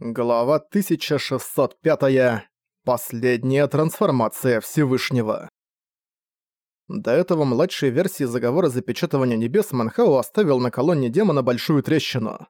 Глава 1605. Последняя трансформация Всевышнего. До этого младшей версии заговора запечатывания небес Манхау оставил на колонне демона большую трещину.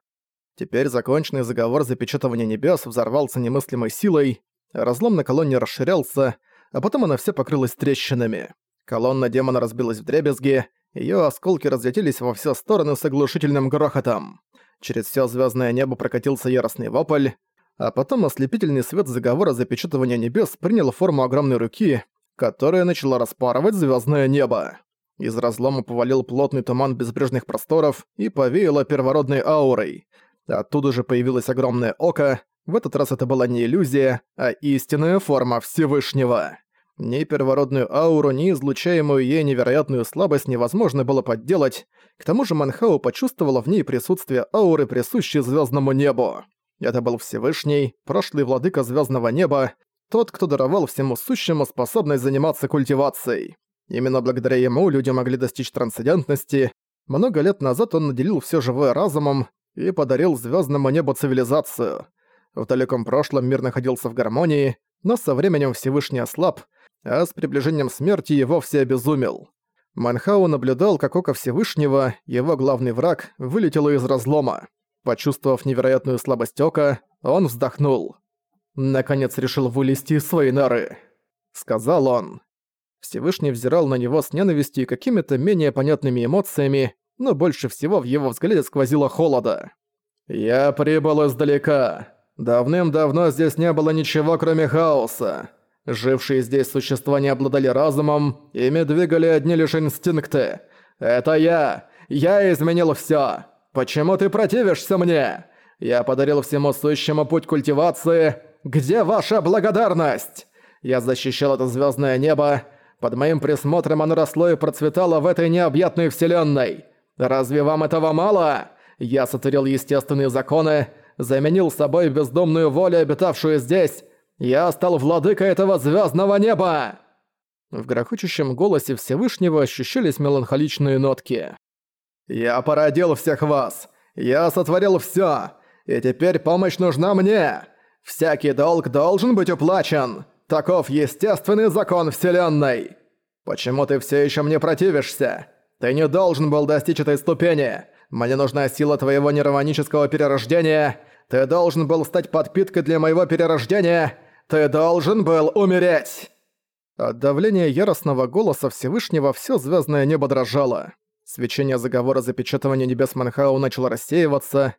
Теперь законченный заговор запечатывания небес взорвался немыслимой силой, разлом на колонне расширялся, а потом она вся покрылась трещинами. Колонна демона разбилась в дребезги, ее осколки разлетелись во все стороны с оглушительным грохотом. Через все звездное небо прокатился яростный вопль, а потом ослепительный свет заговора запечатывания небес принял форму огромной руки, которая начала распарывать звездное небо. Из разлома повалил плотный туман безбрежных просторов и повеяло первородной аурой. Оттуда же появилось огромное око, в этот раз это была не иллюзия, а истинная форма Всевышнего. Ни первородную ауру, ни излучаемую ей невероятную слабость невозможно было подделать, к тому же Манхау почувствовала в ней присутствие ауры, присущей звездному небу. Это был Всевышний, прошлый владыка звездного неба, тот, кто даровал всему сущему способность заниматься культивацией. Именно благодаря ему люди могли достичь трансцендентности. Много лет назад он наделил все живое разумом и подарил звездному небу цивилизацию. В далеком прошлом мир находился в гармонии, но со временем Всевышний ослаб, а с приближением смерти его все обезумел. Манхау наблюдал, как Око Всевышнего, его главный враг, вылетело из разлома. Почувствовав невероятную слабость Ока, он вздохнул. «Наконец решил вылезти из своей норы», — сказал он. Всевышний взирал на него с ненавистью и какими-то менее понятными эмоциями, но больше всего в его взгляде сквозило холода. «Я прибыл издалека. Давным-давно здесь не было ничего, кроме хаоса. Жившие здесь существа не обладали разумом, ими двигали одни лишь инстинкты. Это я! Я изменил всё! Почему ты противишься мне? Я подарил всему сущему путь культивации. Где ваша благодарность? Я защищал это звёздное небо. Под моим присмотром оно росло и процветало в этой необъятной вселенной. Разве вам этого мало? Я сотворил естественные законы, заменил собой бездомную волю, обитавшую здесь, я стал владыкой этого звездного неба!» В грохочущем голосе Всевышнего ощущались меланхоличные нотки. «Я породил всех вас! Я сотворил все, И теперь помощь нужна мне! Всякий долг должен быть уплачен! Таков естественный закон Вселенной! Почему ты все еще мне противишься? Ты не должен был достичь этой ступени! Мне нужна сила твоего нейроманического перерождения! Ты должен был стать подпиткой для моего перерождения!» «Ты должен был умереть!» От давления яростного голоса Всевышнего все звездное небо дрожало. Свечение заговора запечатывания небес Манхау начало рассеиваться.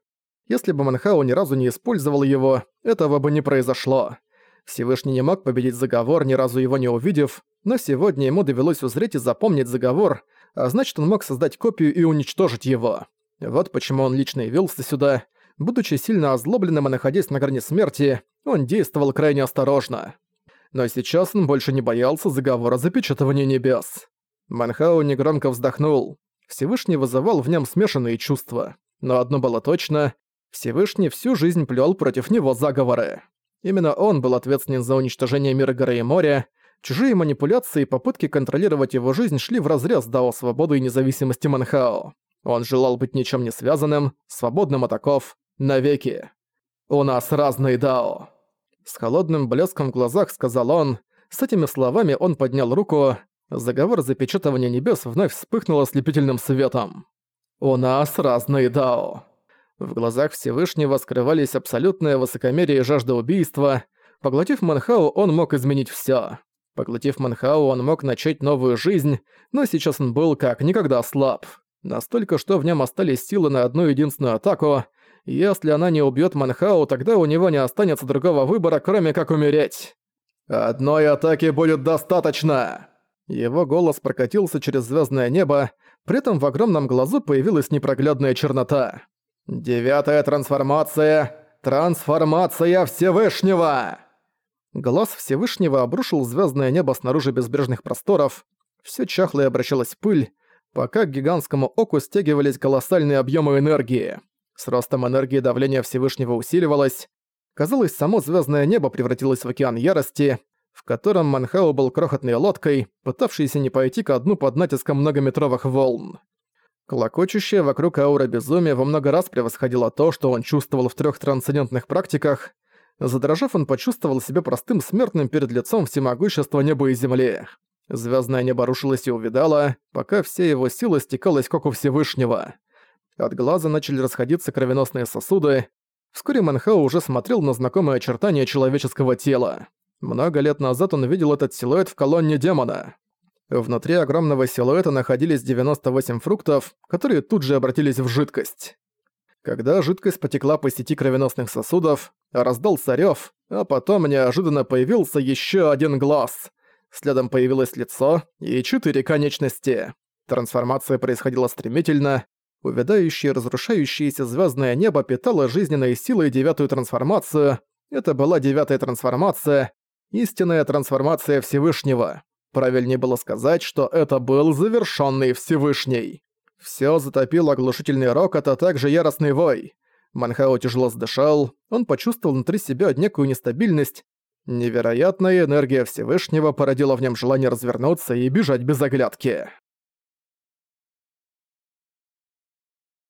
Если бы Манхау ни разу не использовал его, этого бы не произошло. Всевышний не мог победить заговор, ни разу его не увидев, но сегодня ему довелось узреть и запомнить заговор, а значит он мог создать копию и уничтожить его. Вот почему он лично явился сюда. Будучи сильно озлобленным и находясь на грани смерти, он действовал крайне осторожно. Но сейчас он больше не боялся заговора запечатывания небес. Манхау негромко вздохнул. Всевышний вызывал в нем смешанные чувства. Но одно было точно — Всевышний всю жизнь плел против него заговоры. Именно он был ответственен за уничтожение мира горы и моря, чужие манипуляции и попытки контролировать его жизнь шли вразрез Дао свободы и независимости Манхао. Он желал быть ничем не связанным, свободным от оков, навеки. «У нас разные дао!» С холодным блеском в глазах сказал он. С этими словами он поднял руку. Заговор запечатывания небес вновь вспыхнул ослепительным светом. «У нас разные дао!» В глазах Всевышнего скрывались абсолютное высокомерие и жажда убийства. Поглотив Манхау, он мог изменить всё. Поглотив Манхау, он мог начать новую жизнь, но сейчас он был как никогда слаб. Настолько, что в нем остались силы на одну единственную атаку — если она не убьет Манхау, тогда у него не останется другого выбора, кроме как умереть. «Одной атаки будет достаточно!» Его голос прокатился через звездное небо, при этом в огромном глазу появилась непроглядная чернота. «Девятая трансформация! Трансформация Всевышнего!» Глаз Всевышнего обрушил звездное небо снаружи безбрежных просторов. Все чахло и обращалось в пыль, пока к гигантскому оку стягивались колоссальные объемы энергии. С ростом энергии давление Всевышнего усиливалось. Казалось, само звездное небо превратилось в океан ярости, в котором Манхау был крохотной лодкой, пытавшейся не пойти ко дну под натиском многометровых волн. Клокочущая вокруг аура безумия во много раз превосходила то, что он чувствовал в трех трансцендентных практиках. Задрожав, он почувствовал себя простым смертным перед лицом всемогущества неба и земли. Звездное небо рушилось и увидало, пока вся его сила стекалась к оку Всевышнего. От глаза начали расходиться кровеносные сосуды. Вскоре Манхау уже смотрел на знакомые очертания человеческого тела. Много лет назад он видел этот силуэт в колонне демона. Внутри огромного силуэта находились 98 фруктов, которые тут же обратились в жидкость. Когда жидкость потекла по сети кровеносных сосудов, раздался рёв, а потом неожиданно появился ещё один глаз. Следом появилось лицо и четыре конечности. Трансформация происходила стремительно. Увядающее разрушающееся звездное небо питало жизненной силой девятую трансформацию. Это была девятая трансформация, истинная трансформация Всевышнего. Правильнее было сказать, что это был завершенный Всевышний. Все затопил оглушительный рокот, а также яростный вой. Манхао тяжело задышал, он почувствовал внутри себя некую нестабильность. Невероятная энергия Всевышнего породила в нем желание развернуться и бежать без оглядки.